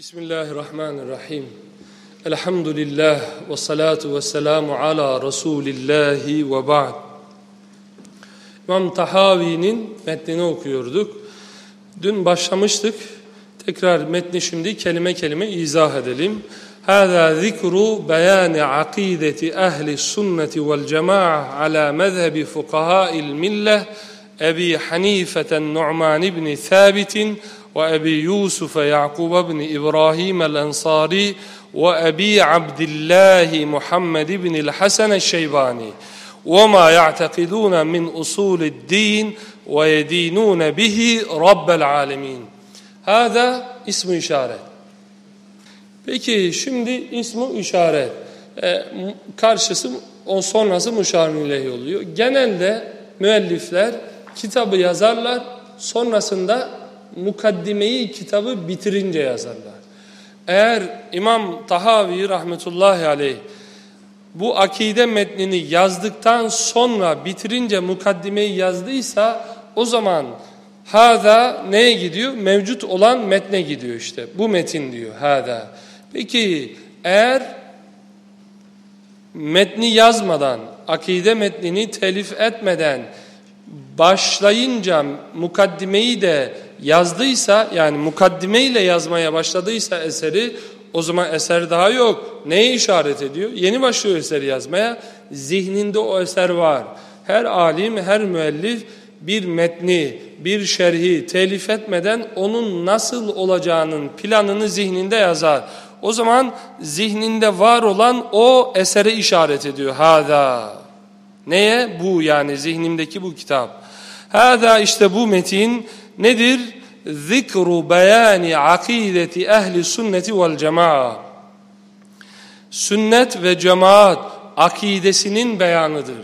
Bismillahirrahmanirrahim. Elhamdülillah ve salatu ve selamu ala Resulillahi ve ba'd. İmam Tahavi'nin metnini okuyorduk. Dün başlamıştık. Tekrar metni şimdi kelime kelime izah edelim. Hâzâ zikru beyâni akîdeti ehli sünneti vel cema'a ala mezhebi fukahâil milleh Ebi Hanifeten Nu'man ibn Thabit'in وأبي يوسف يعقوب بن إبراهيم الأنصاري وأبي عبد الله محمد بن الحسن الشيباني وما يعتقدون من أصول الدين ويدينون به رب العالمين هذا اسم إشارة Peki şimdi ismi işaret. Ee, karşısı o sonrası müşavirle oluyor. Genelde müellifler kitabı yazarlar sonrasında mukaddimeyi kitabı bitirince yazarlar. Eğer İmam Tahavi rahmetullahi aleyh bu akide metnini yazdıktan sonra bitirince mukaddimeyi yazdıysa o zaman hada neye gidiyor? Mevcut olan metne gidiyor işte. Bu metin diyor hada. Peki eğer metni yazmadan, akide metnini telif etmeden başlayınca mukaddimeyi de yazdıysa yani mukaddimeyle yazmaya başladıysa eseri o zaman eser daha yok. Neye işaret ediyor? Yeni başlıyor eseri yazmaya. Zihninde o eser var. Her alim, her müellif bir metni, bir şerhi telif etmeden onun nasıl olacağının planını zihninde yazar. O zaman zihninde var olan o esere işaret ediyor. Hada. Neye? Bu yani zihnimdeki bu kitap. Hada işte bu metin nedir? Zikru beyani akideti ehli sünneti vel cema'a. Sünnet ve cemaat akidesinin beyanıdır.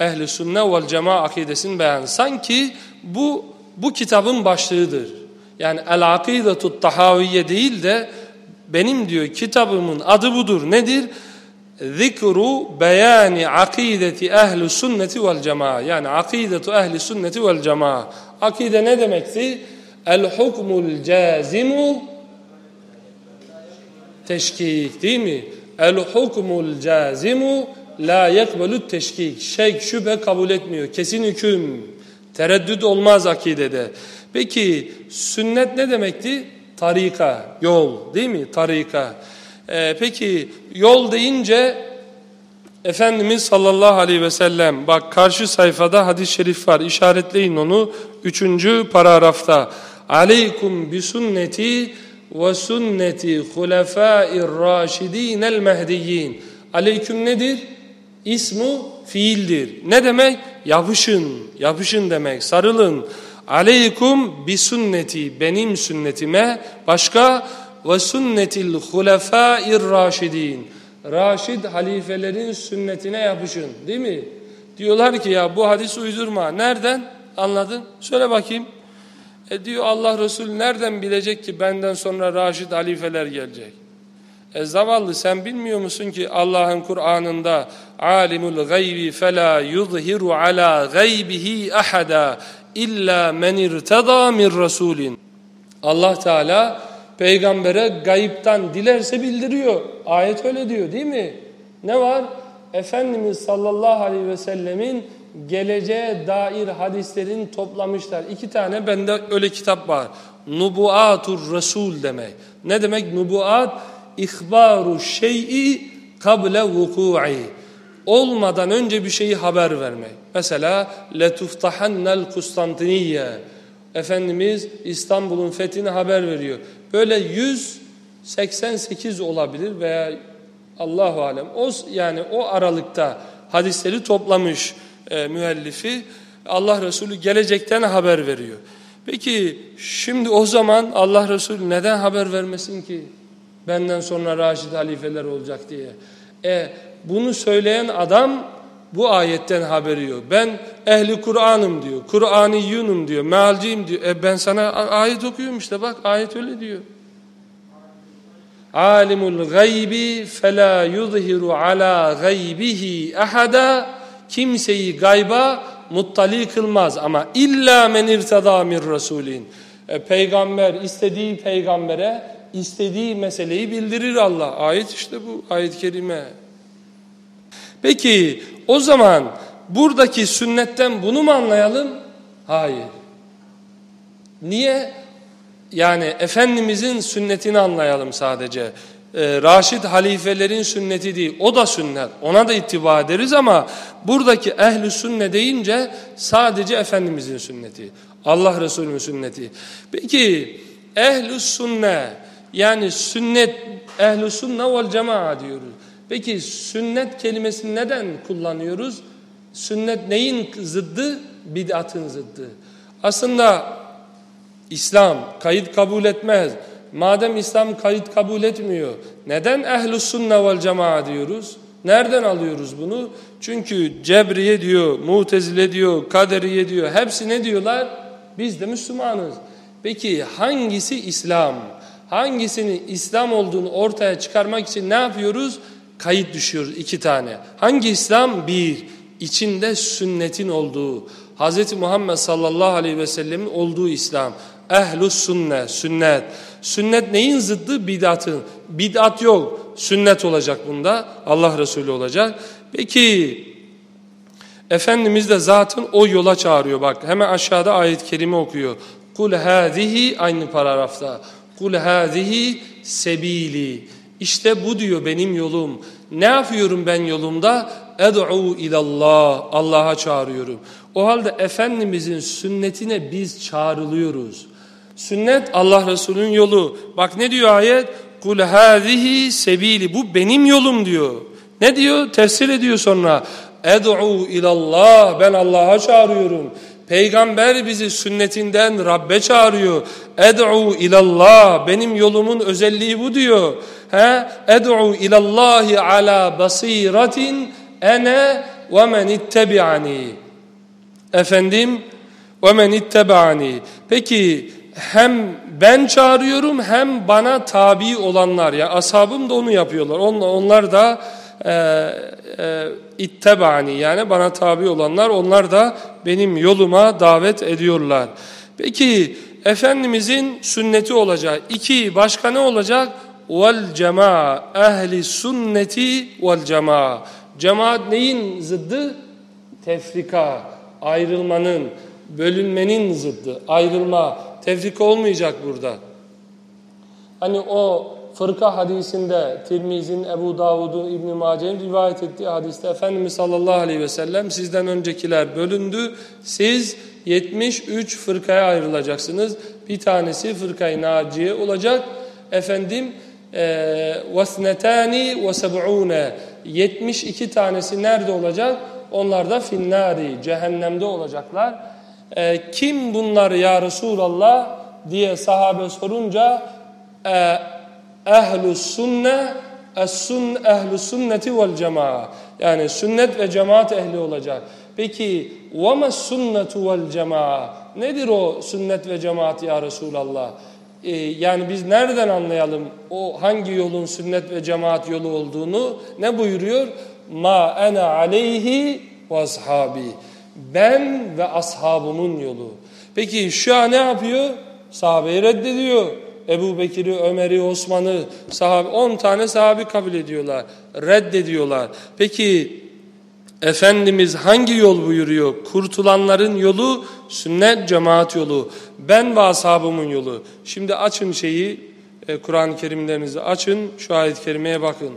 Ehli sünnet vel cema'a akidesinin beyanı. Sanki bu bu kitabın başlığıdır. Yani el akidetu tahaviye değil de benim diyor kitabımın adı budur. Nedir? Zikru beyani akideti ehli sünneti vel cema'a. Yani akidetu ehli sünneti vel cema'a. Akide ne demekti? El hukmul cazimu teşkik değil mi? El hukmul cazimu la yekbelu teşkik. Şek şüphe kabul etmiyor. Kesin hüküm. Tereddüt olmaz akidede. Peki sünnet ne demekti? Tarika, yol değil mi? Tarika. Ee, peki yol deyince Efendimiz sallallahu aleyhi ve sellem bak karşı sayfada hadis-i şerif var işaretleyin onu üçüncü paragrafta aleykum bi sünneti ve sünneti hulefâir râşidînel mehdiyyin aleyküm nedir? İsmu fiildir. Ne demek? Yapışın, yapışın demek, sarılın. Aleykum bi sünneti, benim sünnetime, başka ve sünnetil hulefâir râşidîn. Raşid halifelerin sünnetine yapışın değil mi? Diyorlar ki ya bu hadis uydurma. Nereden? Anladın? Söyle bakayım. E diyor Allah Resulü nereden bilecek ki benden sonra Raşid halifeler gelecek? E zavallı sen bilmiyor musun ki Allah'ın Kur'an'ında alimul gaybi fela yuzhiru ala gaybihi ahada illa men irtada min rasulin. Allah Teala peygambere gayiptan dilerse bildiriyor. Ayet öyle diyor değil mi? Ne var? Efendimiz sallallahu aleyhi ve sellemin geleceğe dair hadislerini toplamışlar. İki tane bende öyle kitap var. Nubuatur Resul demek. Ne demek nubuat? İhbaru şey'i kable vuku'i. Olmadan önce bir şeyi haber vermek. Mesela letuftahannel Konstantiniye. Efendimiz İstanbul'un fethini haber veriyor. Böyle 188 olabilir veya Allahu alem. O yani o aralıkta hadisleri toplamış e, müellifi. Allah Resulü gelecekten haber veriyor. Peki şimdi o zaman Allah Resulü neden haber vermesin ki? Benden sonra Raşid halifeler olacak diye. E bunu söyleyen adam bu ayetten haberi yok. Ben ehli Kur'an'ım diyor. Kur'aniyunum diyor. Mealciyim diyor. E ben sana ayet okuyorum işte bak ayet öyle diyor. Alimul gaybi fela yuzhiru ala gaybihi ahada kimseyi gayba muttali kılmaz ama illa men irtada min rasulin. E, peygamber istediği peygambere istediği meseleyi bildirir Allah. Ayet işte bu ayet-i kerime. Peki o zaman buradaki sünnetten bunu mu anlayalım? Hayır. Niye? Yani Efendimizin sünnetini anlayalım sadece. Ee, Raşid halifelerin sünneti değil. O da sünnet. Ona da ittiba ederiz ama buradaki ehl sünne deyince sadece Efendimizin sünneti. Allah Resulü'nün sünneti. Peki ehl sünne yani sünnet ehl sünne vel cemaat diyoruz. Peki sünnet kelimesini neden kullanıyoruz? Sünnet neyin zıddı? Bid'atın zıddı. Aslında İslam kayıt kabul etmez. Madem İslam kayıt kabul etmiyor, neden ehl-i sünne vel cemaat diyoruz? Nereden alıyoruz bunu? Çünkü Cebriye diyor, Mutezile diyor, Kaderiye diyor, hepsi ne diyorlar? Biz de Müslümanız. Peki hangisi İslam? Hangisinin İslam olduğunu ortaya çıkarmak için ne yapıyoruz? Kayıt düşüyoruz iki tane. Hangi İslam? Bir, içinde sünnetin olduğu, Hz. Muhammed sallallahu aleyhi ve sellemin olduğu İslam. Ehlus sünne, sünnet. Sünnet neyin zıddı? Bid'atın. Bid'at yok. Sünnet olacak bunda. Allah Resulü olacak. Peki Efendimiz de zaten o yola çağırıyor. Bak hemen aşağıda ayet-i kerime okuyor. Kul hâzihi aynı paragrafta. Kul hâzihi sebili. İşte bu diyor benim yolum. Ne yapıyorum ben yolumda? Ed'u ilallah. Allah'a çağırıyorum. O halde Efendimizin sünnetine biz çağrılıyoruz. Sünnet Allah Resulü'nün yolu. Bak ne diyor ayet? Kul hâzihi sebili. Bu benim yolum diyor. Ne diyor? Tefsir ediyor sonra. Ed'u ilallah. Ben Allah'a çağırıyorum. Peygamber bizi sünnetinden Rabbe çağırıyor. Ed'u ilallah. Benim yolumun özelliği bu diyor. He? Ed'u ilallahi ala basiratin ene ve men ittebi'ani. Efendim ve men ittebi'ani. Peki hem ben çağırıyorum hem bana tabi olanlar ya ashabım da onu yapıyorlar. Onlar, onlar da e, e, ittebani yani bana tabi olanlar onlar da benim yoluma davet ediyorlar. Peki Efendimizin sünneti olacak. İki başka ne olacak? Vel cema ehli sünneti vel cema. Cemaat neyin zıddı? Tefrika, ayrılmanın, bölünmenin zıddı. Ayrılma, tefrika olmayacak burada. Hani o fırka hadisinde Tirmiz'in, Ebu Davud'un, İbn-i Mace'nin rivayet ettiği hadiste Efendimiz sallallahu aleyhi ve sellem sizden öncekiler bölündü. Siz 73 fırkaya ayrılacaksınız. Bir tanesi fırkayı naciye olacak. Efendim وَسْنَتَانِ وَسَبْعُونَ 72 tanesi nerede olacak? Onlar da finnari, cehennemde olacaklar. E, kim bunlar ya Resulallah diye sahabe sorunca e, ehlus sünne es-sun ehlus sünneti vel cemaa. Yani sünnet ve cemaat ehli olacak. Peki وَمَا sünnetu vel cemaa? Nedir o sünnet ve cemaat ya Resulallah? Ee, yani biz nereden anlayalım o hangi yolun sünnet ve cemaat yolu olduğunu? Ne buyuruyor? Ma ana aleyhi ve ashabi. Ben ve ashabımın yolu. Peki şu an ne yapıyor? Sahabeyi reddediyor. Ebu Bekir'i, Ömer'i, Osman'ı, sahabe, 10 tane sahabi kabul ediyorlar. Reddediyorlar. Peki Efendimiz hangi yol buyuruyor? Kurtulanların yolu sünnet cemaat yolu. Ben ve ashabımın yolu. Şimdi açın şeyi, e, Kur'an-ı Kerimlerinizi açın, şu ayet-i kerimeye bakın.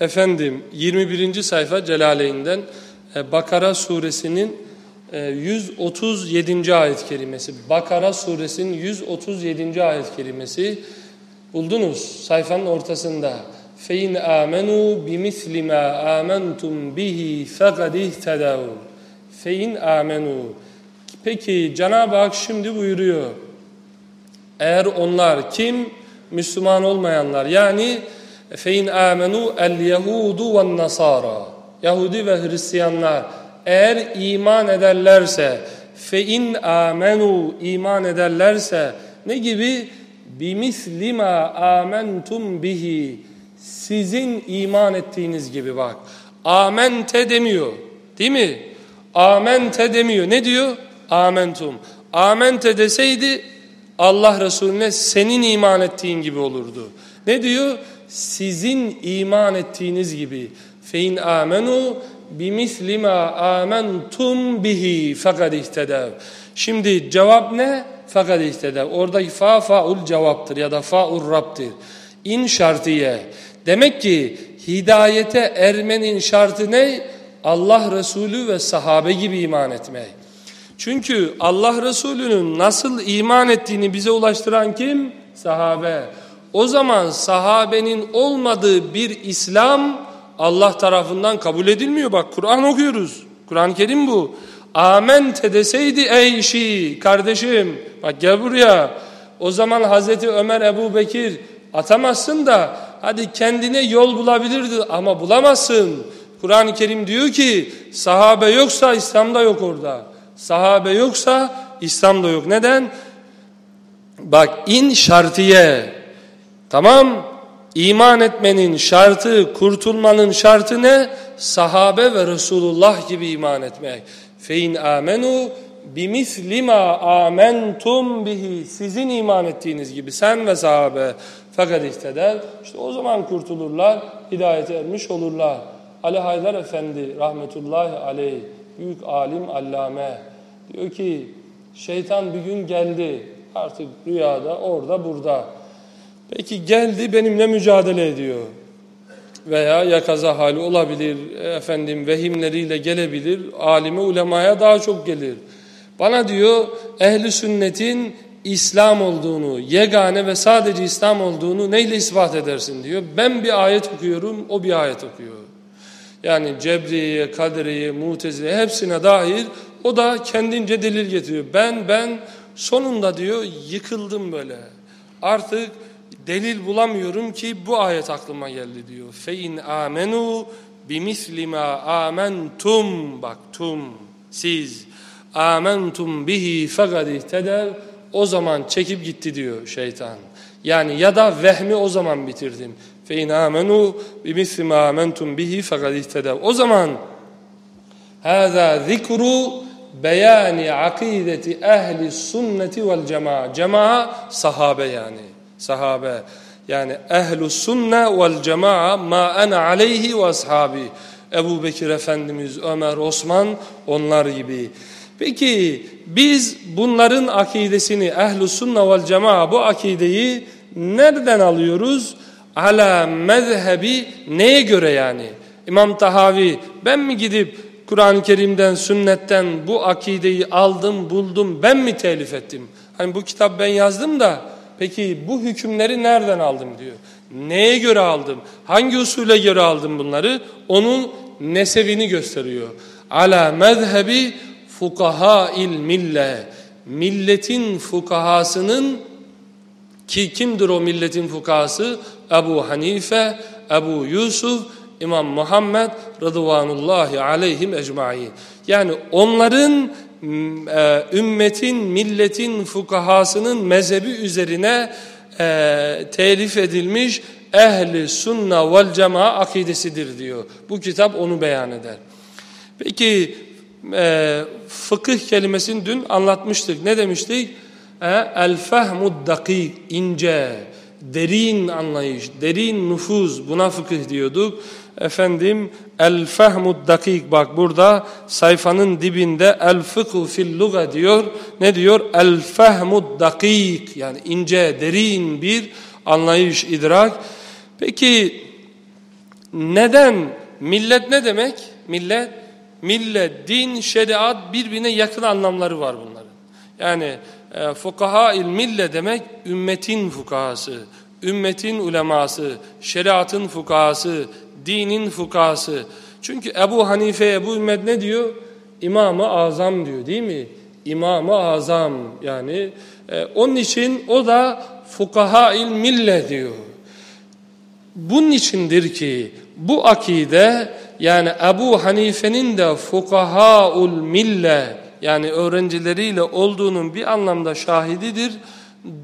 Efendim 21. sayfa Celaleyn'den e, Bakara suresinin 137. E, ayet-i kerimesi. Bakara suresinin 137. ayet-i kerimesi. Buldunuz sayfanın ortasında. فَاِنْ آمَنُوا بِمِثْلِ مَا آمَنْتُمْ بِهِ فَقَدْ اِهْتَدَوْا Fein amenu. Peki Cenab-ı Hak şimdi buyuruyor. Eğer onlar kim? Müslüman olmayanlar. Yani fein amenu el yehudu ve nasara. Yahudi ve Hristiyanlar eğer iman ederlerse fein amenu iman ederlerse ne gibi? Bimislima amentum bihi sizin iman ettiğiniz gibi bak. Amente demiyor. Değil mi? Amente demiyor. Ne diyor? Amentum. Amente deseydi Allah Resulüne senin iman ettiğin gibi olurdu. Ne diyor? Sizin iman ettiğiniz gibi. Fein amenu bimisli ma amentum bihi fekad ihtedev. Şimdi cevap ne? Fekad ihtedev. Oradaki fa faul cevaptır ya da faul rab'tir. İn şartiye. Demek ki hidayete ermenin şartı ne? Allah Resulü ve sahabe gibi iman etmek. Çünkü Allah Resulü'nün nasıl iman ettiğini bize ulaştıran kim? Sahabe. O zaman sahabenin olmadığı bir İslam Allah tarafından kabul edilmiyor. Bak Kur'an okuyoruz. Kur'an-ı Kerim bu. Amente deseydi ey işi kardeşim bak gel buraya. O zaman Hazreti Ömer Ebu Bekir atamazsın da hadi kendine yol bulabilirdi ama bulamazsın. Kur'an-ı Kerim diyor ki sahabe yoksa İslam'da yok orada. Sahabe yoksa İslam'da yok. Neden? Bak in şartiye. Tamam İman etmenin şartı, kurtulmanın şartı ne? Sahabe ve Resulullah gibi iman etmek. Fein amenu bimislima amentum bihi. Sizin iman ettiğiniz gibi sen ve sahabe fakat ihteder. İşte o zaman kurtulurlar, hidayete ermiş olurlar. Ali Haydar Efendi rahmetullahi aleyh, büyük alim allame diyor ki şeytan bir gün geldi artık rüyada orada burada. Peki geldi benimle mücadele ediyor. Veya yakaza hali olabilir, efendim vehimleriyle gelebilir, alime ulemaya daha çok gelir. Bana diyor ehli sünnetin İslam olduğunu, yegane ve sadece İslam olduğunu neyle ispat edersin diyor. Ben bir ayet okuyorum, o bir ayet okuyor. Yani Cebriye, Kaderiye, Mutezile hepsine dahil o da kendince delil getiriyor. Ben ben sonunda diyor yıkıldım böyle. Artık delil bulamıyorum ki bu ayet aklıma geldi diyor. Fe in amenu bimisli ma amentum bak tum siz amentum bihi fekad ihteder o zaman çekip gitti diyor şeytan. Yani ya da vehmi o zaman bitirdim. Fe in amenu bimisli ma amentum bihi fekad ihteder. O zaman hâzâ zikru beyani akideti ehli sünneti vel cema'a. Cema'a sahabe yani sahabe. Yani ehlu sünne vel cema'a ma ana aleyhi ve ashabi. Ebu Bekir Efendimiz, Ömer, Osman onlar gibi. Peki biz bunların akidesini ehlu sünne vel cema'a bu akideyi nereden alıyoruz? Ala mezhebi neye göre yani? İmam Tahavi ben mi gidip Kur'an-ı Kerim'den, sünnetten bu akideyi aldım, buldum, ben mi telif ettim? Hani bu kitap ben yazdım da Peki bu hükümleri nereden aldım diyor. Neye göre aldım? Hangi usule göre aldım bunları? Onun nesebini gösteriyor. Ala mezhebi fukaha il mille. Milletin fukahasının ki kimdir o milletin fukahası? Ebu Hanife, Ebu Yusuf, İmam Muhammed Rıdvanullahi aleyhim ecmain. Yani onların ümmetin, milletin fukahasının mezhebi üzerine e, telif edilmiş ehli sunna vel cema akidesidir diyor. Bu kitap onu beyan eder. Peki e, fıkıh kelimesini dün anlatmıştık. Ne demiştik? E, el fehmud dakik, ince, derin anlayış, derin nüfuz buna fıkıh diyorduk. Efendim el fehmud dakik bak burada sayfanın dibinde el fıkhu fil luga diyor. Ne diyor? El fehmud dakik yani ince, derin bir anlayış, idrak. Peki neden? Millet ne demek? Millet, millet, din, şeriat birbirine yakın anlamları var bunların. Yani e, fukaha il mille demek ümmetin fukahası, ümmetin uleması, şeriatın fukahası, dinin fukahası. Çünkü Ebu Hanife, Ebu Ümmet ne diyor? İmam-ı Azam diyor değil mi? İmam-ı Azam yani. E, onun için o da fukaha-il mille diyor. Bunun içindir ki bu akide yani Ebu Hanife'nin de fukahaul mille yani öğrencileriyle olduğunun bir anlamda şahididir.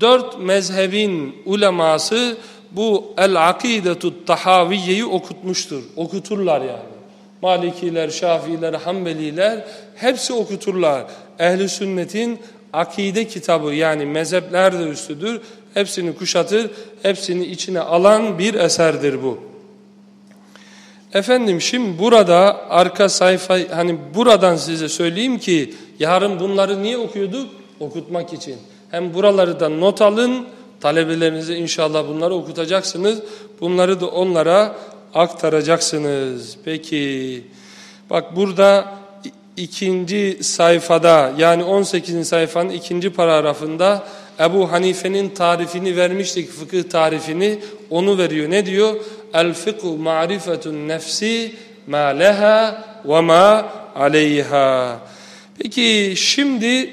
Dört mezhebin uleması bu el-akidetu tahaviyeyi okutmuştur. Okuturlar yani. Malikiler, Şafiiler, Hanbeliler hepsi okuturlar. Ehli sünnetin akide kitabı yani mezhepler de üstüdür. Hepsini kuşatır, hepsini içine alan bir eserdir bu. Efendim şimdi burada arka sayfa hani buradan size söyleyeyim ki yarın bunları niye okuyorduk? Okutmak için. Hem buraları da not alın. Talebelerinize inşallah bunları okutacaksınız. Bunları da onlara aktaracaksınız. Peki bak burada ikinci sayfada yani 18. sayfanın ikinci paragrafında Ebu Hanife'nin tarifini vermiştik fıkıh tarifini onu veriyor. Ne diyor? El fıkhu ma'rifetun nefsi ma leha ve ma aleyha. Peki şimdi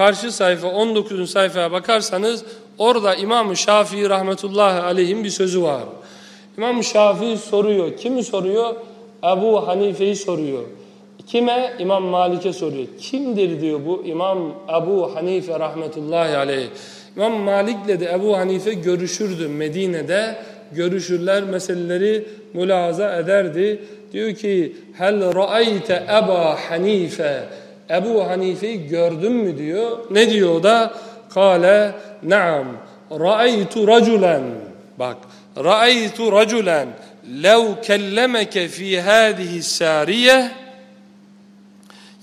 karşı sayfa 19. sayfaya bakarsanız orada İmam Şafii rahmetullahi aleyhim bir sözü var. İmam Şafii soruyor. Kimi soruyor? Ebu Hanife'yi soruyor. Kime? İmam Malik'e soruyor. Kimdir diyor bu İmam Ebu Hanife rahmetullahi aleyh. İmam Malik'le de Ebu Hanife görüşürdü Medine'de. Görüşürler, meseleleri mülahaza ederdi. Diyor ki, hel ra'ayte Eba Hanife. Ebu Hanife'yi gördün mü diyor. Ne diyor o da? Kale, naam, ra'aytu raculen. Bak, ra'aytu raculen lev kellemeke fi hadihi sariye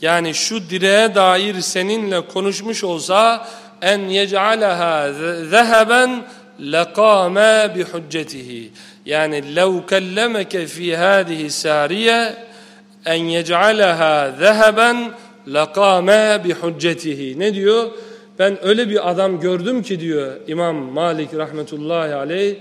yani şu direğe dair seninle konuşmuş olsa en yec'aleha zeheben lekame bi hüccetihi. Yani lev kellemeke fi hadihi sariye en yec'aleha zeheben bi hüccetihi. Ne diyor? Ben öyle bir adam gördüm ki diyor İmam Malik rahmetullahi aleyh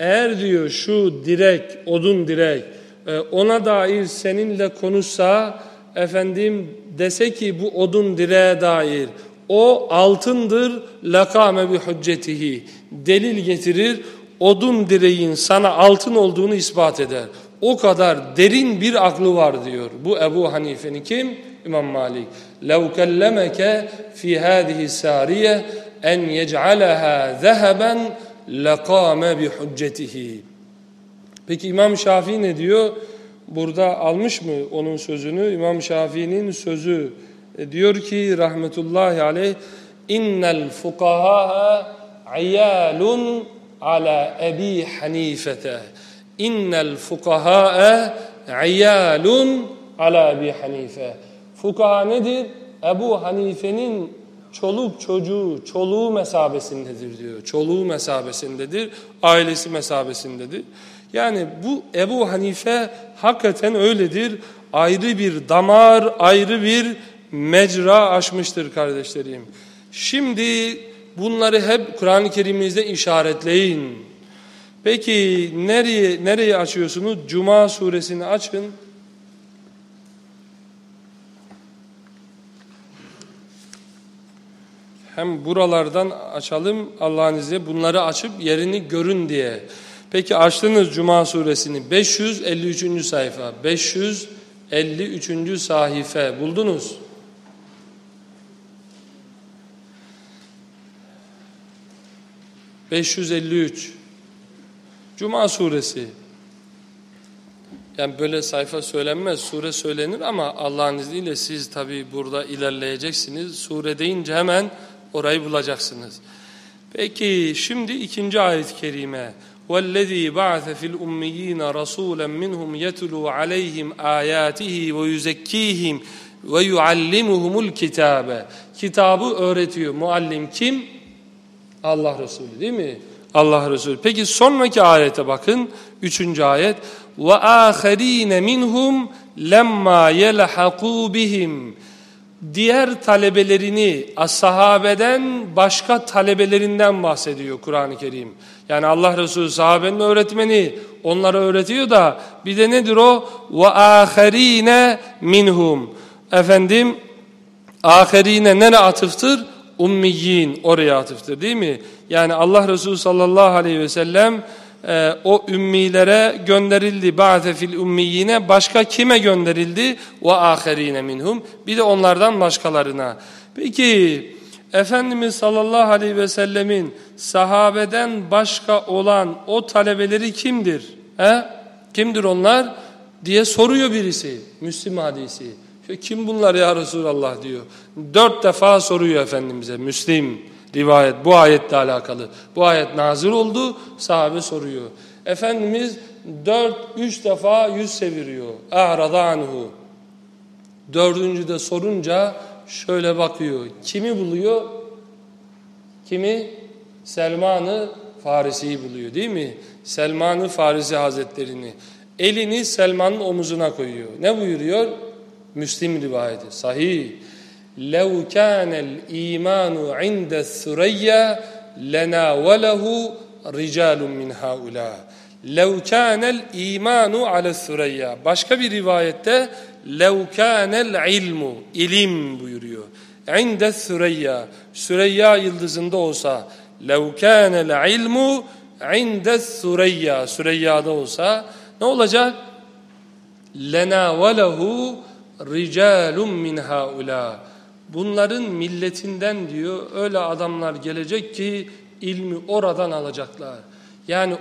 eğer diyor şu direk, odun direk e, ona dair seninle konuşsa efendim dese ki bu odun direğe dair o altındır lakame bi hüccetihi delil getirir odun direğin sana altın olduğunu ispat eder O kadar derin bir aklı var diyor. Bu Ebu Hanife'nin kim? İmam Malik. لَوْ كَلَّمَكَ فِي هَذِهِ السَّارِيَةِ اَنْ يَجْعَلَهَا ذَهَبًا لَقَامَ بِحُجَّتِهِ Peki İmam Şafii ne diyor? Burada almış mı onun sözünü? İmam Şafii'nin sözü e, diyor ki rahmetullahi aleyh innel fukaha ayalun ala ebi hanifete innel fukaha ayalun ala ebi hanife fukaha nedir? Ebu Hanife'nin çoluk çocuğu, çoluğu mesabesindedir diyor. Çoluğu mesabesindedir, ailesi mesabesindedir. Yani bu Ebu Hanife hakikaten öyledir. Ayrı bir damar, ayrı bir mecra açmıştır kardeşlerim. Şimdi bunları hep Kur'an-ı Kerim'imizde işaretleyin. Peki nereye nereye açıyorsunuz? Cuma suresini açın. Hem buralardan açalım Allah'ın izniyle bunları açıp yerini görün diye. Peki açtınız Cuma suresini 553. sayfa 553. sahife buldunuz. ...553... Cuma suresi... Yani böyle sayfa söylenmez, sure söylenir ama Allah'ın izniyle siz tabi burada ilerleyeceksiniz. Sure deyince hemen orayı bulacaksınız. Peki şimdi ikinci ayet-i kerime. وَالَّذ۪ي بَعْثَ فِي الْاُمِّيِّينَ رَسُولًا مِّنْهُمْ يَتْلُوا عَلَيْهِمْ آيَاتِهِ وَيُزَكِّيهِمْ وَيُعَلِّمُهُمُ الْكِتَابَ Kitabı öğretiyor. Muallim kim? Allah Resulü değil mi? Allah Resulü. Peki sonraki ayete bakın. Üçüncü ayet. وَآخَر۪ينَ مِنْهُمْ لَمَّا يَلَحَقُوا بِهِمْ diğer talebelerini sahabeden başka talebelerinden bahsediyor Kur'an-ı Kerim. Yani Allah Resulü sahabenin öğretmeni onlara öğretiyor da bir de nedir o? Ve aherine minhum. Efendim aherine nere atıftır? Ummiyin oraya atıftır değil mi? Yani Allah Resulü sallallahu aleyhi ve sellem e, o ümmilere gönderildi. Ba'te fil ummiyine başka kime gönderildi? Ve aherine minhum. Bir de onlardan başkalarına. Peki Efendimiz sallallahu aleyhi ve sellemin sahabeden başka olan o talebeleri kimdir? He? Kimdir onlar? diye soruyor birisi. Müslim hadisi. Kim bunlar ya Resulallah diyor. Dört defa soruyor Efendimiz'e Müslim rivayet bu ayetle alakalı. Bu ayet nazır oldu sahabe soruyor. Efendimiz dört üç defa yüz çeviriyor. A'rada anhu. Dördüncü de sorunca şöyle bakıyor. Kimi buluyor? Kimi? Selman'ı Farisi'yi buluyor değil mi? Selman'ı Farisi Hazretlerini. Elini Selman'ın omuzuna koyuyor. Ne buyuruyor? Müslim rivayeti. Sahih. لَوْ كَانَ الْا۪يمَانُ عِنْدَ الثُّرَيَّا لَنَاوَلَهُ رِجَالٌ مِنْ هَؤُلَاءِ لَوْ كَانَ الْا۪يمَانُ عَلَى الثُّرَيَّا Başka bir rivayette لَوْ كَانَ الْعِلْمُ ilim buyuruyor. عِنْدَ الثُّرَيَّا Süreyya yıldızında olsa لَوْ كَانَ الْعِلْمُ عِنْدَ الثُّرَيَّا Süreyya'da olsa ne olacak? لَنَاوَلَهُ رِجَالٌ مِنْ هَؤُلَاءِ Bunların milletinden diyor öyle adamlar gelecek ki ilmi oradan alacaklar. Yani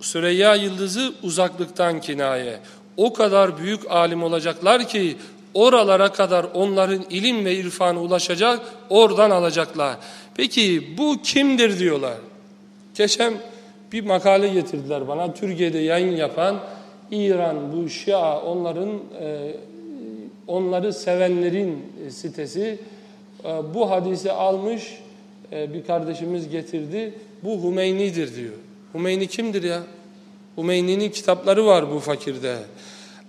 Süreyya yıldızı uzaklıktan kinaye. O kadar büyük alim olacaklar ki oralara kadar onların ilim ve irfanı ulaşacak, oradan alacaklar. Peki bu kimdir diyorlar. Geçen bir makale getirdiler bana. Türkiye'de yayın yapan İran, bu Şia, onların e, onları sevenlerin sitesi e, bu hadisi almış e, bir kardeşimiz getirdi. Bu Hümeyni'dir diyor. Hümeyni kimdir ya? Hümeyni'nin kitapları var bu fakirde.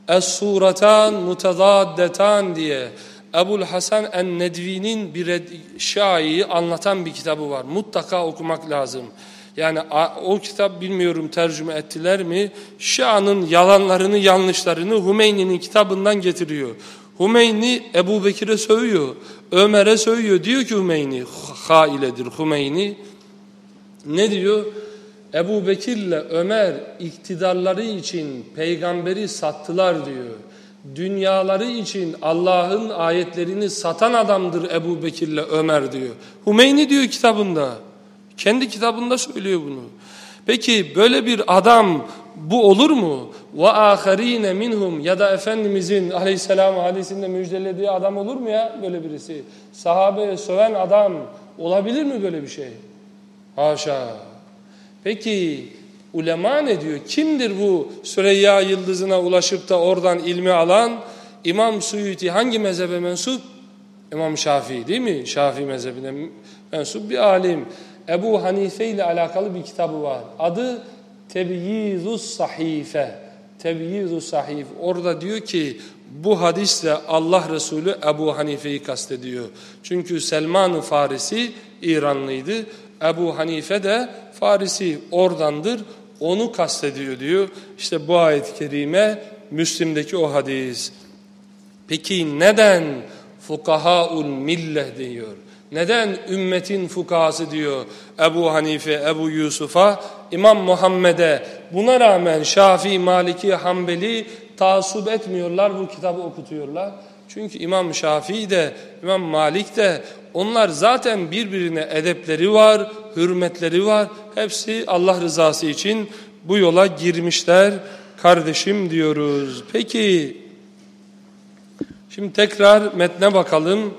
Es-suratan mutazaddetan diye Ebul Hasan en-Nedvi'nin bir şaiyi anlatan bir kitabı var. Mutlaka okumak lazım. Yani o kitap bilmiyorum tercüme ettiler mi? Şia'nın yalanlarını, yanlışlarını Hümeyni'nin kitabından getiriyor. Hümeyni Ebu Bekir'e sövüyor. Ömer'e sövüyor. Diyor ki Hümeyni, hailedir Hümeyni. Ne diyor? Ebu Bekir'le Ömer iktidarları için peygamberi sattılar diyor. Dünyaları için Allah'ın ayetlerini satan adamdır Ebu Bekir'le Ömer diyor. Hümeyni diyor kitabında. Kendi kitabında söylüyor bunu. Peki böyle bir adam bu olur mu? Ve aharine minhum ya da Efendimizin aleyhisselam hadisinde müjdelediği adam olur mu ya böyle birisi? Sahabeye söven adam olabilir mi böyle bir şey? Haşa. Peki ulema ne diyor? Kimdir bu Süreyya yıldızına ulaşıp da oradan ilmi alan? İmam Suyuti hangi mezhebe mensup? İmam Şafii değil mi? Şafii mezhebine mensup bir alim. Ebu Hanife ile alakalı bir kitabı var. Adı Tebyizus Sahife. Tebyizus Sahif. Orada diyor ki bu hadisle Allah Resulü Ebu Hanife'yi kastediyor. Çünkü Selman-ı Farisi İranlıydı. Ebu Hanife de Farisi oradandır. Onu kastediyor diyor. İşte bu ayet-i kerime Müslim'deki o hadis. Peki neden fukahaul millet diyor? Neden ümmetin fukası diyor Ebu Hanife, Ebu Yusuf'a, İmam Muhammed'e buna rağmen Şafii, Maliki, Hanbeli taassup etmiyorlar bu kitabı okutuyorlar. Çünkü İmam Şafii de İmam Malik de onlar zaten birbirine edepleri var, hürmetleri var. Hepsi Allah rızası için bu yola girmişler kardeşim diyoruz. Peki şimdi tekrar metne bakalım.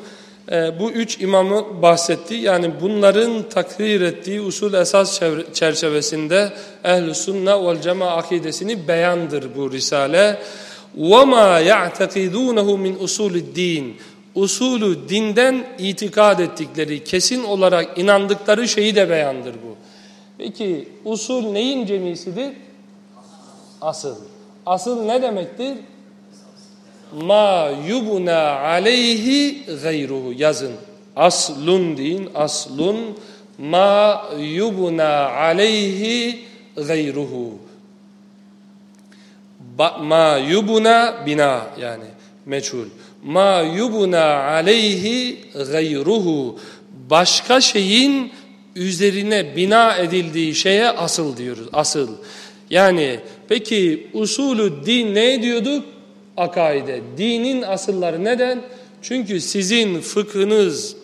Ee, bu üç imamı bahsetti. Yani bunların takrir ettiği usul esas çerçevesinde ehl-i sünne vel cema akidesini beyandır bu risale. وَمَا يَعْتَقِدُونَهُ مِنْ اُسُولِ الدِّينِ Usulü dinden itikad ettikleri, kesin olarak inandıkları şeyi de beyandır bu. Peki usul neyin cemisidir? Asıl. Asıl ne demektir? Ma yubna aleyhi gayruhu yazın. Aslun deyin aslun ma yubna aleyhi gayruhu. Ba, ma yubna bina yani meçhul. Ma yubna aleyhi gayruhu. Başka şeyin üzerine bina edildiği şeye asıl diyoruz. Asıl. Yani peki usulü din ne diyorduk? Akaide. Dinin asılları neden? Çünkü sizin fıkhınız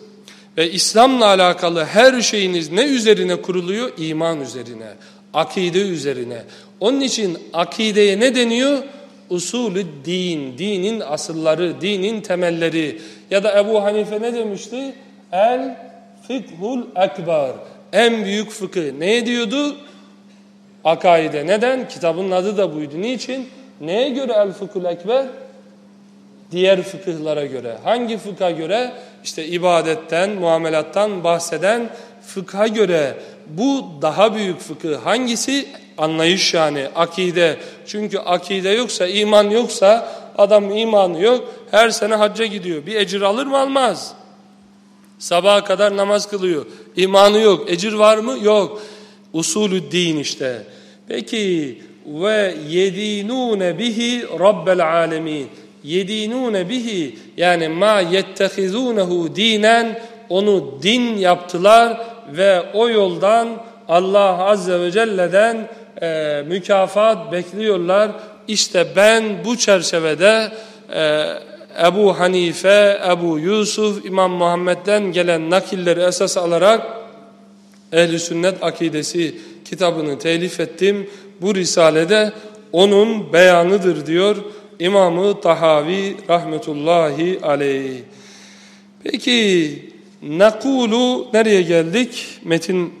ve İslam'la alakalı her şeyiniz ne üzerine kuruluyor? İman üzerine, akide üzerine. Onun için akideye ne deniyor? usulü din, dinin asılları, dinin temelleri. Ya da Ebu Hanife ne demişti? El fikhul ekber. En büyük fıkıh. Ne diyordu? Akaide. Neden? Kitabın adı da buydu. Niçin? Neye göre el fıkhul ekber? Diğer fıkıhlara göre. Hangi fıkha göre? İşte ibadetten, muamelattan bahseden fıkha göre bu daha büyük fıkıh. Hangisi? Anlayış yani, akide. Çünkü akide yoksa, iman yoksa, adam imanı yok, her sene hacca gidiyor. Bir ecir alır mı almaz. Sabaha kadar namaz kılıyor. İmanı yok. Ecir var mı? Yok. Usulü din işte. Peki ve yedinune bihi rabbel alemin. Yedinune bihi yani ma yettehizunehu dinen onu din yaptılar ve o yoldan Allah Azze ve Celle'den e, mükafat bekliyorlar. İşte ben bu çerçevede e, Ebu Hanife, Ebu Yusuf, İmam Muhammed'den gelen nakilleri esas alarak Ehli Sünnet Akidesi kitabını telif ettim bu risalede onun beyanıdır diyor İmamı Tahavi rahmetullahi aleyh. Peki nakulu nereye geldik? Metin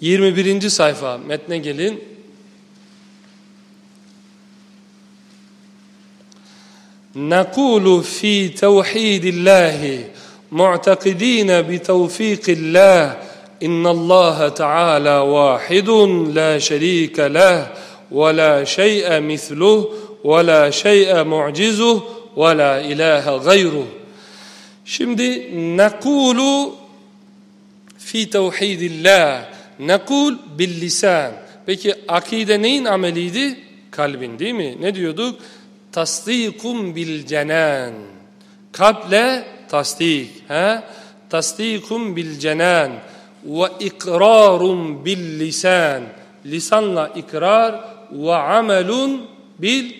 21. sayfa metne gelin. Nakulu fi tevhidillahi mu'takidine bi tevfikillah إن الله تعالى واحد لا شريك له ولا شيء مثله ولا شيء معجزه ولا إله غيره Şimdi nekulu fi tevhidillah. Nekul bil lisan. Peki akide neyin ameliydi? Kalbin değil mi? Ne diyorduk? tasdikum bil cenan. Kalple tasdik. He? Tasdikum bil cenan. Ve ikrarun bil lisan. Lisanla ikrar ve amelun bil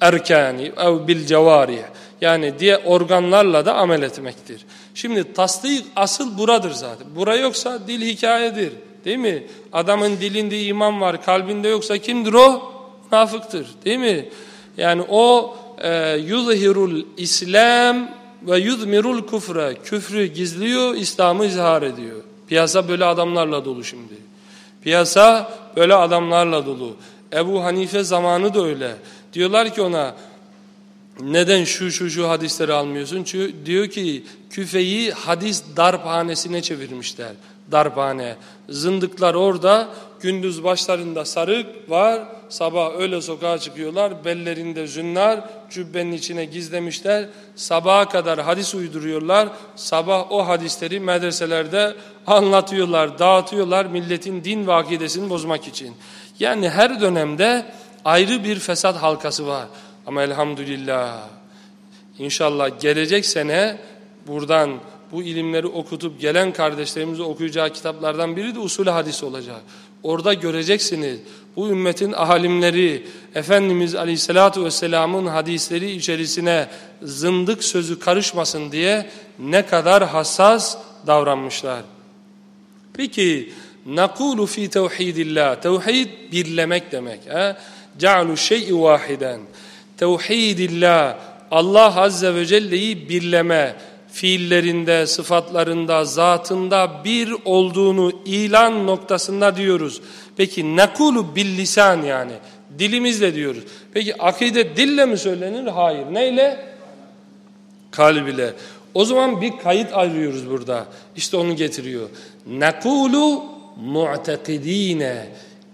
erkani ev bil cevarih. Yani diye organlarla da amel etmektir. Şimdi tasdik asıl buradır zaten. Bura yoksa dil hikayedir. Değil mi? Adamın dilinde iman var, kalbinde yoksa kimdir o? Münafıktır. Değil mi? Yani o e, yuzhirul İslam ve yuzmirul kufre. Küfrü gizliyor, İslam'ı izhar ediyor. Piyasa böyle adamlarla dolu şimdi. Piyasa böyle adamlarla dolu. Ebu Hanife zamanı da öyle. Diyorlar ki ona neden şu şu şu hadisleri almıyorsun? Çünkü diyor ki küfeyi hadis darphanesine çevirmişler. Darphane. Zındıklar orada gündüz başlarında sarık var. Sabah öyle sokağa çıkıyorlar. Bellerinde zünnar cübbenin içine gizlemişler. Sabaha kadar hadis uyduruyorlar. Sabah o hadisleri medreselerde anlatıyorlar, dağıtıyorlar milletin din ve bozmak için. Yani her dönemde ayrı bir fesat halkası var. Ama elhamdülillah inşallah gelecek sene buradan bu ilimleri okutup gelen kardeşlerimize okuyacağı kitaplardan biri de usul hadis olacak. Orada göreceksiniz bu ümmetin alimleri Efendimiz Aleyhisselatü Vesselam'ın hadisleri içerisine zındık sözü karışmasın diye ne kadar hassas davranmışlar. Peki nakulu fi tevhidillah. Tevhid birlemek demek. Cealu şey'i vahiden. Tevhidillah. Allah Azze ve Celle'yi birleme, fiillerinde, sıfatlarında, zatında bir olduğunu ilan noktasında diyoruz. Peki nakulu bil lisan yani dilimizle diyoruz. Peki akide dille mi söylenir? Hayır. Neyle? Kalb ile. O zaman bir kayıt arıyoruz burada. İşte onu getiriyor. Nakulu mu'tekidine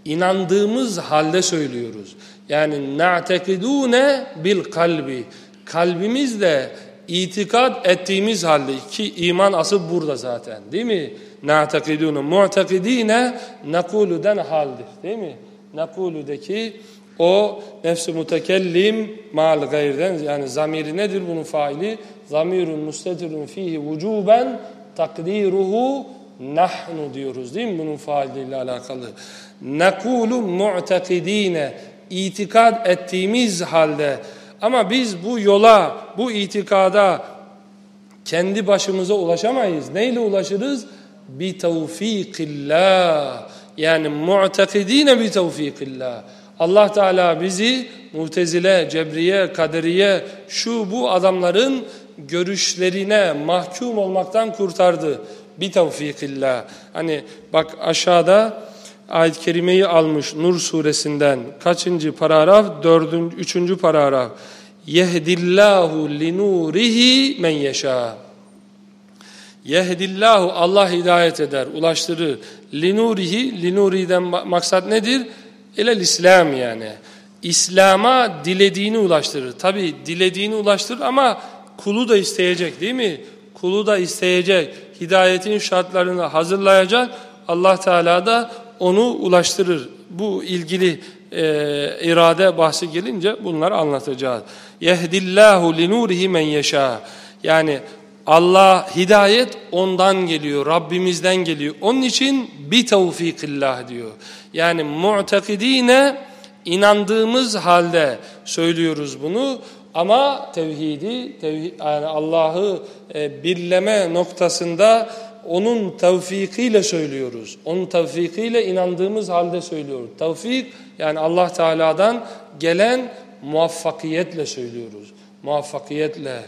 inandığımız halde söylüyoruz. Yani na'tekidune bil kalbi. Kalbimizle itikad ettiğimiz halde ki iman asıl burada zaten değil mi? Na'tekidune mu'tekidine nakulu'den haldir değil mi? Nakulu'daki o nefs-i mutekellim mal gayrden yani zamiri nedir bunun faili? Zamirun mustetirun fihi vücuben takdiruhu nahnu diyoruz değil mi bunun failiyle alakalı? Nekulu mu'tekidine itikad ettiğimiz halde ama biz bu yola, bu itikada kendi başımıza ulaşamayız. Neyle ulaşırız? Bi tevfikillah. Yani mu'tekidine bi tevfikillah. Allah Teala bizi Mutezile, Cebriye, Kaderiye şu bu adamların görüşlerine mahkum olmaktan kurtardı. Bir tevfikillah. Hani bak aşağıda ayet-i kerimeyi almış Nur suresinden kaçıncı paragraf? Dördüncü, üçüncü paragraf. Yehdillahu linurihi men yeşâ. Yehdillahu Allah hidayet eder, ulaştırır. Linurihi, linuri'den maksat nedir? Elel İslam yani. İslam'a dilediğini ulaştırır. Tabi dilediğini ulaştırır ama kulu da isteyecek değil mi? Kulu da isteyecek. Hidayetin şartlarını hazırlayacak. Allah Teala da onu ulaştırır. Bu ilgili e, irade bahsi gelince bunları anlatacağız. Yehdillahu linurihi men yeşâ. Yani Allah hidayet ondan geliyor, Rabbimizden geliyor. Onun için bir tevfikillah diyor. Yani mu'tekidine inandığımız halde söylüyoruz bunu. Ama tevhidi, tevhid, yani Allah'ı e, birleme noktasında onun tevfikiyle söylüyoruz. Onun tevfikiyle inandığımız halde söylüyoruz. Tevfik yani Allah Teala'dan gelen muvaffakiyetle söylüyoruz. Muvaffakiyetle.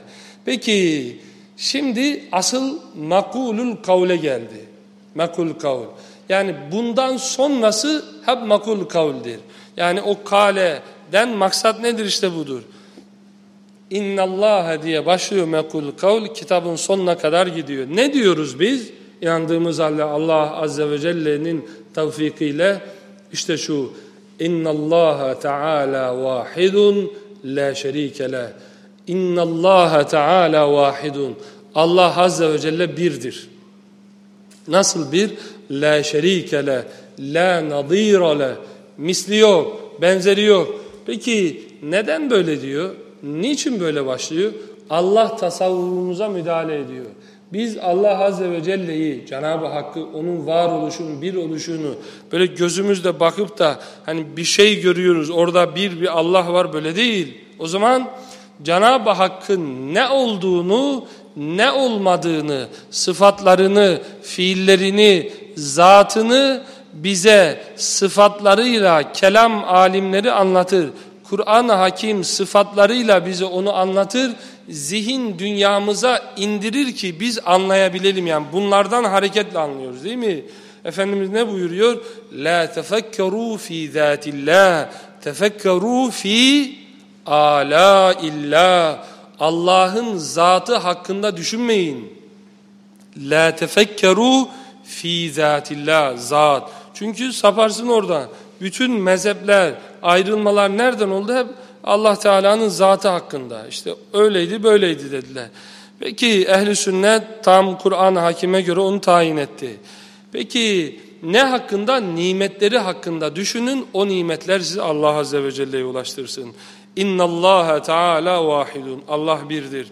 Peki şimdi asıl makulul kavle geldi. Makul kavl. Yani bundan sonrası hep makul kavldir. Yani o kaleden maksat nedir işte budur. İnnallâhe diye başlıyor mekul kavl kitabın sonuna kadar gidiyor. Ne diyoruz biz? İnandığımız halde Allah Azze ve Celle'nin tevfikiyle işte şu İnnallâhe Teala vahidun la şerike le. İnnallâhe Teala vahidun. Allah Azze ve Celle birdir. Nasıl bir? La şerike la nadîre le. Misli yok, benzeri yok. Peki neden böyle diyor? Niçin böyle başlıyor? Allah tasavvurumuza müdahale ediyor. Biz Allah Azze ve Celle'yi, Cenab-ı Hakk'ı, onun varoluşunu, bir oluşunu böyle gözümüzde bakıp da hani bir şey görüyoruz, orada bir bir Allah var böyle değil. O zaman Cenab-ı Hakk'ın ne olduğunu, ne olmadığını, sıfatlarını, fiillerini, zatını bize sıfatlarıyla kelam alimleri anlatır. Kur'an-ı Hakim sıfatlarıyla bize onu anlatır. Zihin dünyamıza indirir ki biz anlayabilelim. Yani bunlardan hareketle anlıyoruz değil mi? Efendimiz ne buyuruyor? La tefekkeru fi zatillah. Tefekkeru fi ala illa. Allah'ın zatı hakkında düşünmeyin. La tefekkeru fi zatillah. Zat. Çünkü saparsın oradan. Bütün mezhepler, ayrılmalar nereden oldu? Hep Allah Teala'nın zatı hakkında. İşte öyleydi böyleydi dediler. Peki ehli sünnet tam Kur'an hakime göre onu tayin etti. Peki ne hakkında? Nimetleri hakkında düşünün. O nimetler sizi Allah Azze ve Celle'ye ulaştırsın. İnna Allah Teala vahidun. Allah birdir.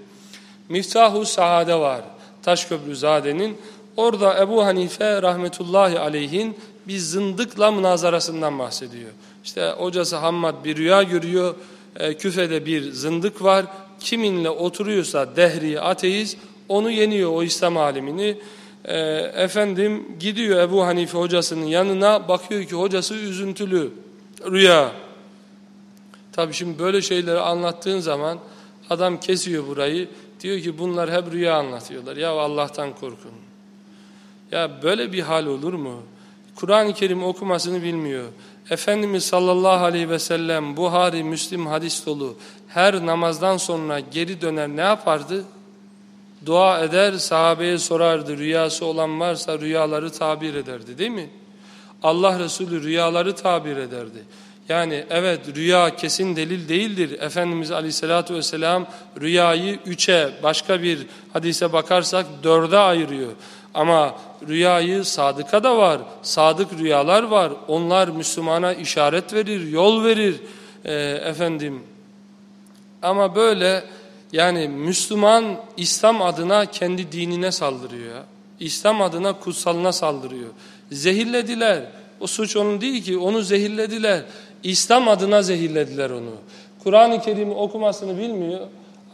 Miftahu Saade var. Taşköprü Zade'nin. Orada Ebu Hanife rahmetullahi aleyhin bir zındıkla münazarasından bahsediyor. İşte hocası Hammad bir rüya görüyor. E, küfede bir zındık var. Kiminle oturuyorsa dehri ateist onu yeniyor o İslam alimini. E, efendim gidiyor Ebu Hanife hocasının yanına bakıyor ki hocası üzüntülü rüya. Tabi şimdi böyle şeyleri anlattığın zaman adam kesiyor burayı. Diyor ki bunlar hep rüya anlatıyorlar. Ya Allah'tan korkun. Ya böyle bir hal olur mu? Kur'an-ı Kerim okumasını bilmiyor. Efendimiz sallallahu aleyhi ve sellem Buhari, Müslim hadis dolu her namazdan sonra geri döner ne yapardı? Dua eder, sahabeye sorardı. Rüyası olan varsa rüyaları tabir ederdi değil mi? Allah Resulü rüyaları tabir ederdi. Yani evet rüya kesin delil değildir. Efendimiz Aleyhisselatü Vesselam rüyayı üçe başka bir hadise bakarsak dörde ayırıyor. Ama rüyayı sadıka da var. Sadık rüyalar var. Onlar Müslümana işaret verir, yol verir. E, efendim. Ama böyle yani Müslüman İslam adına kendi dinine saldırıyor. İslam adına kutsalına saldırıyor. Zehirlediler. O suç onun değil ki onu zehirlediler. İslam adına zehirlediler onu. Kur'an-ı Kerim'i okumasını bilmiyor.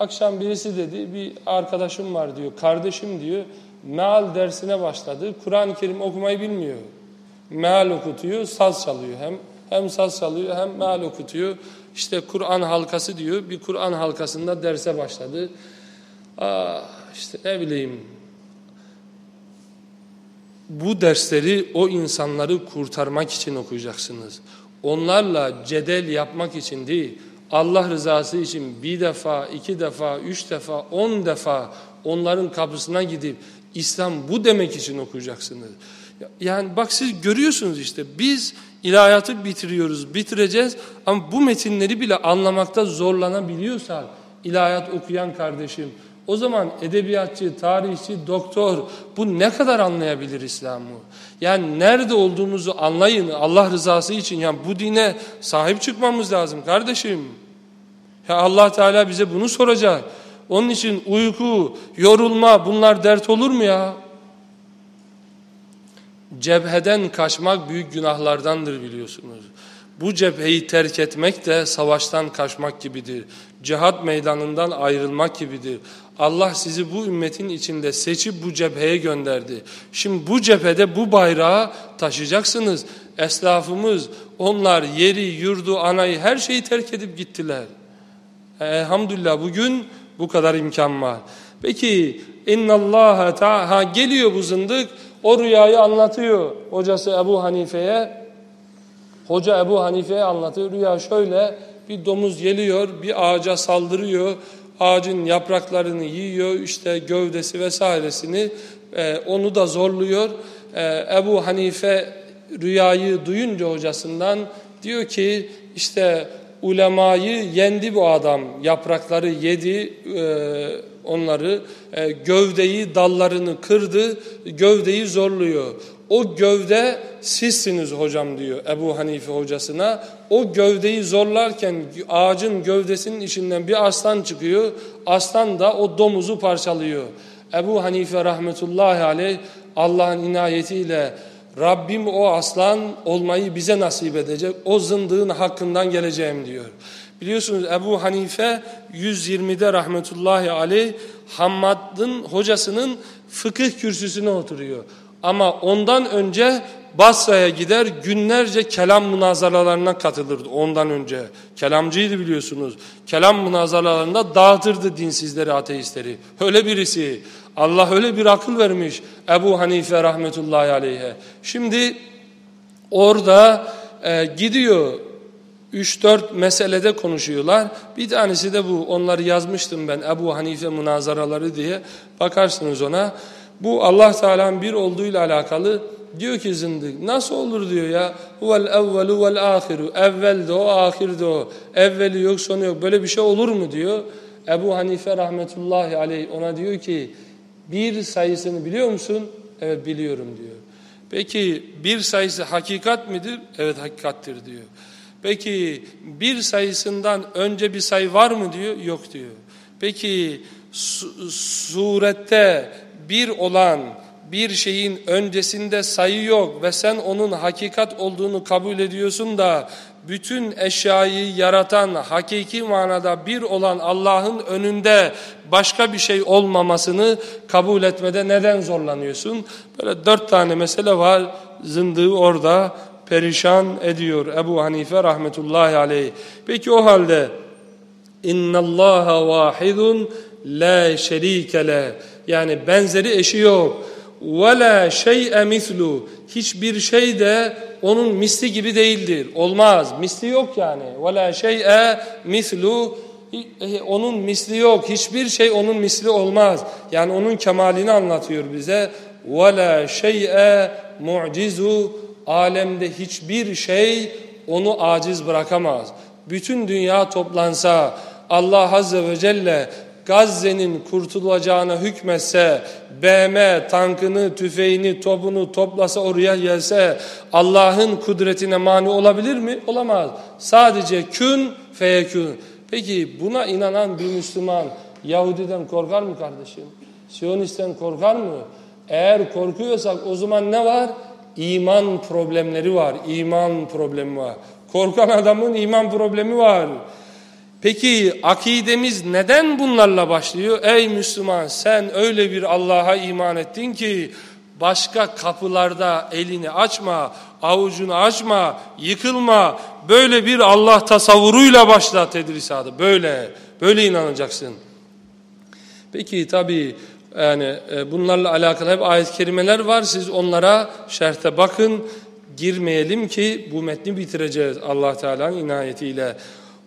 Akşam birisi dedi bir arkadaşım var diyor, kardeşim diyor meal dersine başladı. Kur'an-ı Kerim okumayı bilmiyor. Meal okutuyor, saz çalıyor hem. Hem saz çalıyor hem meal okutuyor. İşte Kur'an halkası diyor. Bir Kur'an halkasında derse başladı. Aa, işte ne bileyim bu dersleri o insanları kurtarmak için okuyacaksınız. Onlarla cedel yapmak için değil, Allah rızası için bir defa, iki defa, üç defa, on defa onların kapısına gidip İslam bu demek için okuyacaksınız. Yani bak siz görüyorsunuz işte biz ilahiyatı bitiriyoruz, bitireceğiz ama bu metinleri bile anlamakta zorlanabiliyorsak ilahiyat okuyan kardeşim o zaman edebiyatçı, tarihçi, doktor bu ne kadar anlayabilir İslam'ı? Yani nerede olduğumuzu anlayın Allah rızası için. Yani bu dine sahip çıkmamız lazım kardeşim. Ya Allah Teala bize bunu soracak. Onun için uyku, yorulma bunlar dert olur mu ya? Cebheden kaçmak büyük günahlardandır biliyorsunuz. Bu cepheyi terk etmek de savaştan kaçmak gibidir. Cihat meydanından ayrılmak gibidir. Allah sizi bu ümmetin içinde seçip bu cepheye gönderdi. Şimdi bu cephede bu bayrağı taşıyacaksınız. Eslafımız onlar yeri, yurdu, anayı her şeyi terk edip gittiler. Elhamdülillah bugün bu kadar imkan var. Peki innallaha ta'ha geliyor bu zındık o rüyayı anlatıyor hocası Ebu Hanife'ye. Hoca Ebu Hanife'ye anlatıyor. Rüya şöyle bir domuz geliyor bir ağaca saldırıyor. Ağacın yapraklarını yiyor işte gövdesi vesairesini e, onu da zorluyor. E, Ebu Hanife rüyayı duyunca hocasından diyor ki işte ulemayı yendi bu adam. Yaprakları yedi e, onları, e, gövdeyi, dallarını kırdı, gövdeyi zorluyor. O gövde sizsiniz hocam diyor Ebu Hanife hocasına. O gövdeyi zorlarken ağacın gövdesinin içinden bir aslan çıkıyor. Aslan da o domuzu parçalıyor. Ebu Hanife rahmetullahi aleyh Allah'ın inayetiyle Rabbim o aslan olmayı bize nasip edecek. O zındığın hakkından geleceğim diyor. Biliyorsunuz Ebu Hanife 120'de rahmetullahi aleyh Hammad'ın hocasının fıkıh kürsüsüne oturuyor. Ama ondan önce Basra'ya gider günlerce kelam münazaralarına katılırdı ondan önce. Kelamcıydı biliyorsunuz. Kelam münazaralarında dağıtırdı dinsizleri, ateistleri. Öyle birisi. Allah öyle bir akıl vermiş Ebu Hanife rahmetullahi aleyhe. Şimdi orada e, gidiyor 3-4 meselede konuşuyorlar. Bir tanesi de bu. Onları yazmıştım ben Ebu Hanife münazaraları diye. Bakarsınız ona. Bu Allah Teala'nın bir olduğuyla alakalı diyor ki zındık nasıl olur? diyor ya. Huvel evvelu vel ahiru. Evvel de o ahir de o. Evveli yok sonu yok. Böyle bir şey olur mu? diyor. Ebu Hanife rahmetullahi aleyh ona diyor ki bir sayısını biliyor musun? Evet biliyorum diyor. Peki bir sayısı hakikat midir? Evet hakikattir diyor. Peki bir sayısından önce bir sayı var mı? diyor. Yok diyor. Peki su surette bir olan bir şeyin öncesinde sayı yok ve sen onun hakikat olduğunu kabul ediyorsun da bütün eşyayı yaratan hakiki manada bir olan Allah'ın önünde başka bir şey olmamasını kabul etmede neden zorlanıyorsun? Böyle dört tane mesele var zındığı orada perişan ediyor Ebu Hanife rahmetullahi aleyh. Peki o halde innallaha vahidun la şerike le. Yani benzeri eşi yok. Ve la şey'e mislu. Hiçbir şey de onun misli gibi değildir. Olmaz. Misli yok yani. Ve la şey'e mislu. E, onun misli yok. Hiçbir şey onun misli olmaz. Yani onun kemalini anlatıyor bize. Ve la şey'e mu'cizu. Alemde hiçbir şey onu aciz bırakamaz. Bütün dünya toplansa Allah Azze ve Celle Gazze'nin kurtulacağına hükmetse, BM tankını, tüfeğini, topunu toplasa oraya gelse Allah'ın kudretine mani olabilir mi? Olamaz. Sadece kün feyekün. Peki buna inanan bir Müslüman Yahudiden korkar mı kardeşim? Siyonisten korkar mı? Eğer korkuyorsak o zaman ne var? İman problemleri var. İman problemi var. Korkan adamın iman problemi var. Peki akidemiz neden bunlarla başlıyor? Ey Müslüman sen öyle bir Allah'a iman ettin ki Başka kapılarda elini açma, avucunu açma, yıkılma. Böyle bir Allah tasavvuruyla başla tedrisatı. Böyle, böyle inanacaksın. Peki tabii yani e, bunlarla alakalı hep ayet-i kerimeler var. Siz onlara şerhte bakın. Girmeyelim ki bu metni bitireceğiz Allah Teala'nın inayetiyle.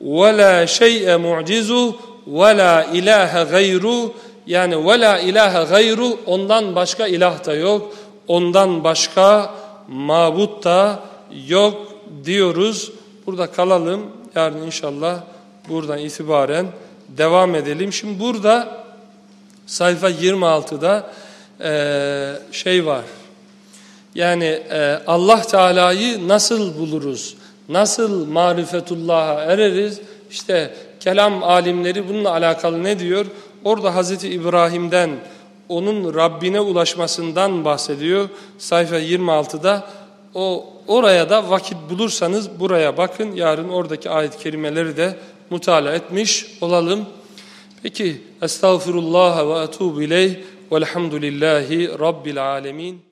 وَلَا شَيْءَ مُعْجِزُ وَلَا اِلَٰهَ غَيْرُ Yani وَلَا اِلَٰهَ غَيْرُ Ondan başka ilah da yok. Ondan başka mabut da yok diyoruz. Burada kalalım. Yarın inşallah buradan itibaren devam edelim. Şimdi burada sayfa 26'da e, şey var. Yani e, Allah Teala'yı nasıl buluruz? Nasıl marifetullah'a ereriz? İşte kelam alimleri bununla alakalı ne diyor? Orada Hazreti İbrahim'den onun Rabbine ulaşmasından bahsediyor. Sayfa 26'da o oraya da vakit bulursanız buraya bakın. Yarın oradaki ayet-i kerimeleri de mutala etmiş olalım. Peki estağfirullah ve etûbü ileyh velhamdülillahi rabbil alemin.